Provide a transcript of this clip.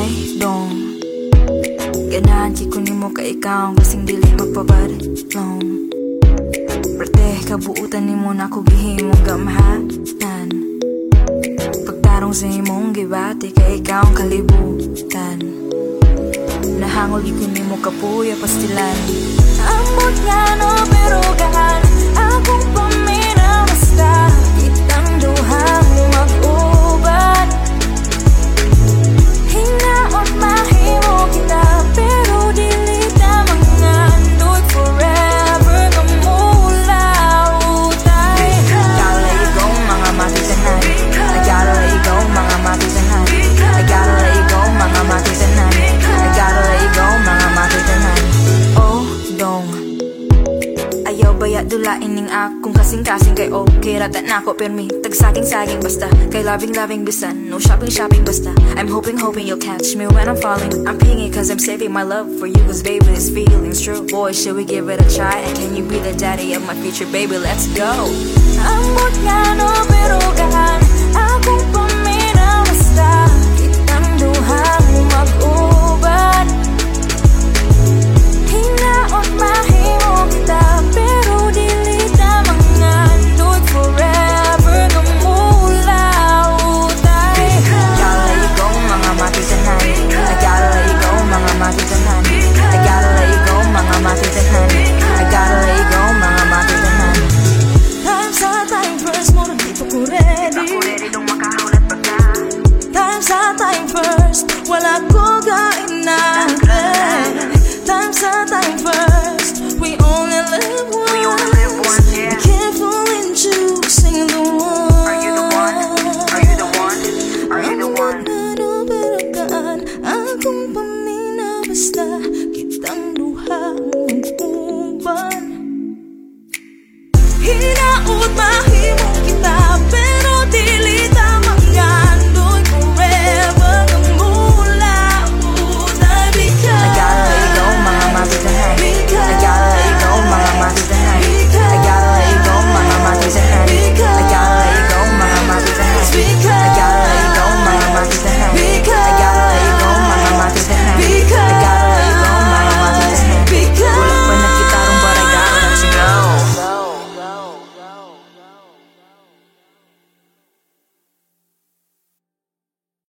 I don't Ganahan ki kunin mo ka ikaw Kasing dili magpapadlong Prate, kabuutan ni mo na kugihin mong gamahanan Pagtarong sa imong gibati ka ikaw ang kalibutan. Nahangol yun ni mo kapuya pastilan. Amot nga no Baya ning akong kasing-kasing kay okay Rata na ako permi Tagsaging-saging basta Kay loving-loving bisan. No shopping-shopping basta. I'm hoping-hoping you'll catch me when I'm falling. I'm pingy cause I'm saving my love for you Cause baby this feeling's true. Boy should we give it a try? And can you be the daddy of my future baby? Let's go. No pero hinaot mahal